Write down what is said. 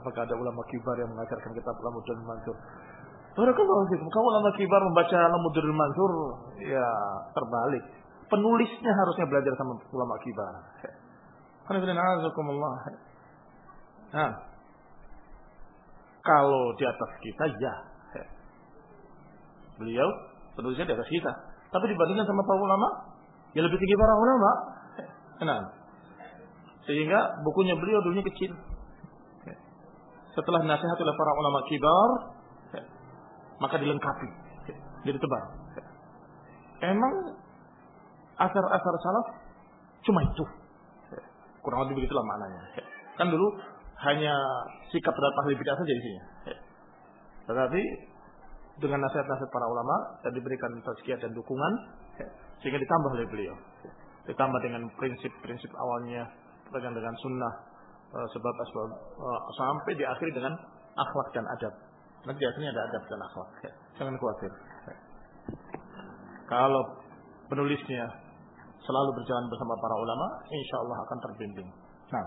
apakah ada ulama kibar yang mengajarkan kitab Lamudul Mansur? Barakallahu fikum. Kalau ulama kibar membaca Lamudul Mansur, ya terbalik. Penulisnya harusnya belajar sama ulama kibar. Nah, kalau di atas kita, ya. Beliau penulisnya di atas kita. Tapi dibandingkan sama para ulama, ya lebih tinggi para ulama. Nah, sehingga bukunya beliau dulunya kecil. Setelah nasihat oleh para ulama kibar, maka dilengkapi, jadi tebal. Emang asar-asar salaf cuma itu. Kurang lebih begitulah maknanya. Kan dulu hanya sikap terhadap ahli bid'ah saja isinya. Tetapi dengan nasihat-nasihat para ulama dan diberikan tazkiyah dan dukungan sehingga ditambah oleh beliau. Ditambah dengan prinsip-prinsip awalnya berpegang dengan sunnah uh, sebab asbab uh, sampai diakhiri dengan akhlak dan adab. Nanti akhirnya ada adab dan akhlak. Jangan khawatir. Kalau penulisnya selalu berjalan bersama para ulama, insya Allah akan terbimbing. Nah,